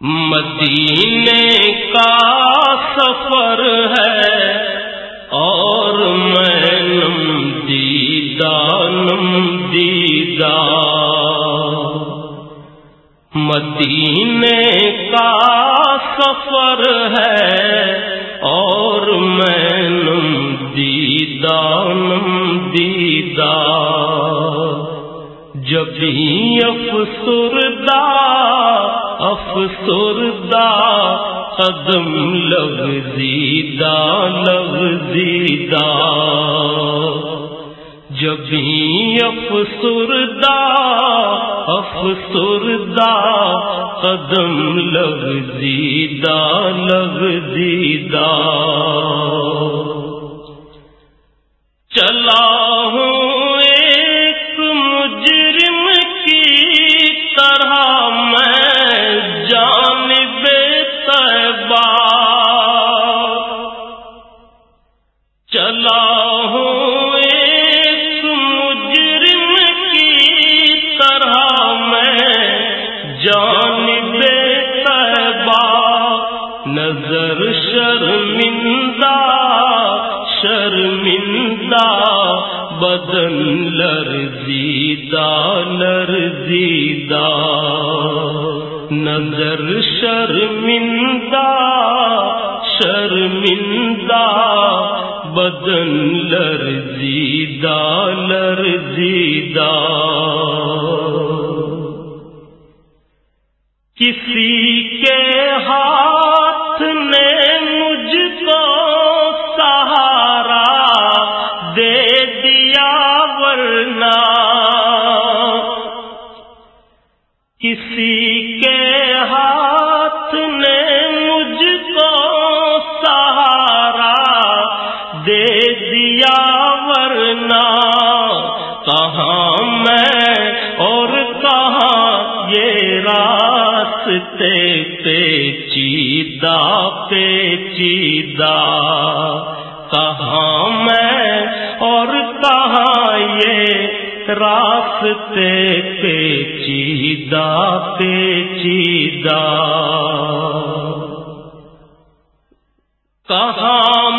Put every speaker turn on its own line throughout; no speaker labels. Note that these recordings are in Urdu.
مدینے کا سفر ہے اور میں نم دیدہ نم دیدہ۔ مدینے کا سفر ہے اور میں نم دیدہ نم دیدہ۔ جب افسردہ افسردہ، قدم لگ زیدہ لگ زیدہ۔ جب افسردہ افسردہ، قدم لگ زیدہ لگ زیدہ۔ چلا شرمندہ بدن لرزیدہ لرزیدہ۔ نظر شرمندہ شرمندہ بدن لرزیدہ لرزیدہ۔ کسی کے ہاتھ دے دیا ورنہ کہاں میں اور کہاں یہ راستے پیچیدہ پیچیدہ کہاں میں اور کہاں یہ راستے پیچیدہ پیچیدہ کہاں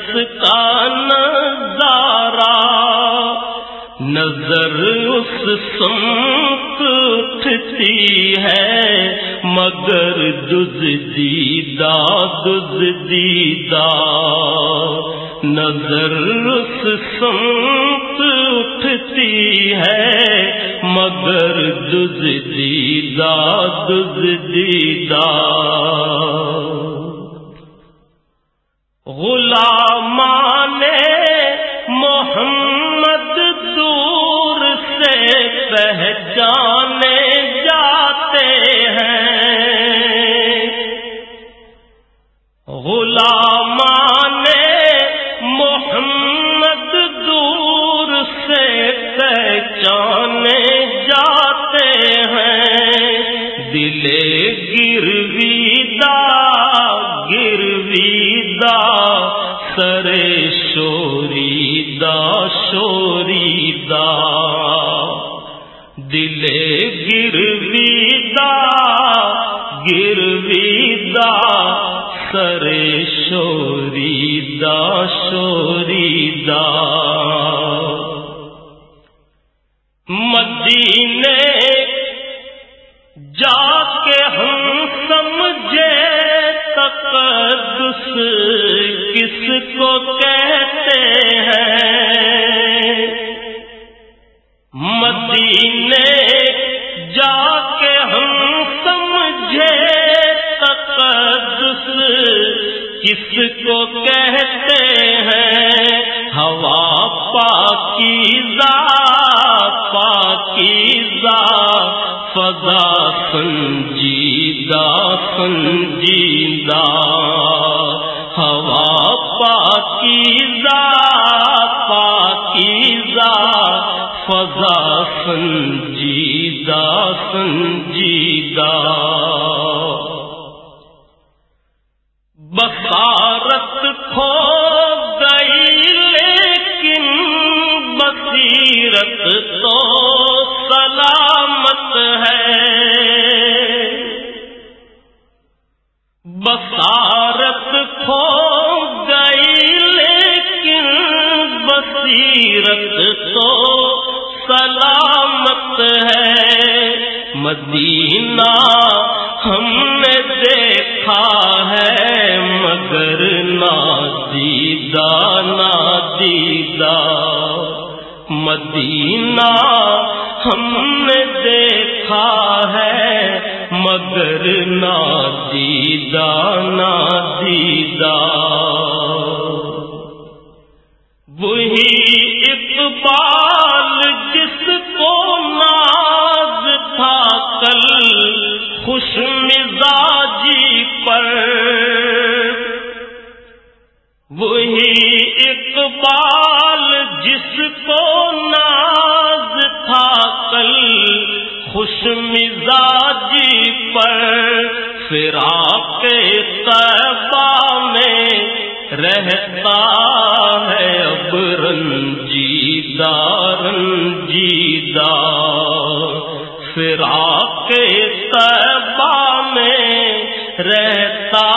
اقدس کا نظارہ نظر اس سمت اٹھتی ہے، مگر دز دیدہ دز دیدہ۔ نظر اس سمت اٹھتی ہے، مگر دز دیدہ دز دیدہ۔ غلامان محمد دور سے پہچانے سرے شوریدہ شوریدہ دلے گرویدہ گرویدہ سرے شوریدہ شوریدہ مدینے جا کے ہم سمجھے تقدس کس کو کہتے ہیں؟ مدینے جا کے ہم سمجھے تقدس کس کو کہتے ہیں؟ ہوا پاکیزہ پاکیزہ فضا سنجیدہ سنجیدہ۔ پاکیزہ پاکیزہ فضا سنجیدہ سنجیدہ۔ بسارت کھو گئی لیکن بصیرت تو سلامت ہے۔ بسارت بصیرت تو سلامت ہے۔ مدینہ ہم نے دیکھا ہے، مگر نادیدہ نادیدہ۔ مدینہ ہم نے دیکھا ہے، مگر نادیدہ نادیدہ۔ وہی اقبال جس کو ناز تھا کل، خوش مزاجی پر۔ وہی اقبال جس کو ناز تھا کل، خوش مزاجی پر۔ فراق طیبہ میں رہتا ہے اب رنجیدہ رنجیدہ۔ فراق تبا میں رہتا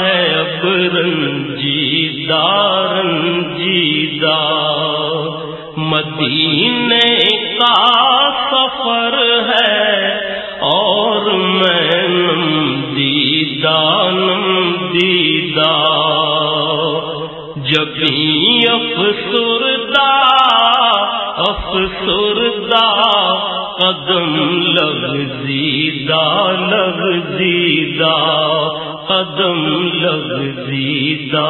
ہے اب رنجیدہ رنجیدہ۔ مدینہ جبھی افسردہ افسردہ قدم لگ زیدہ قدم لگ زیدہ۔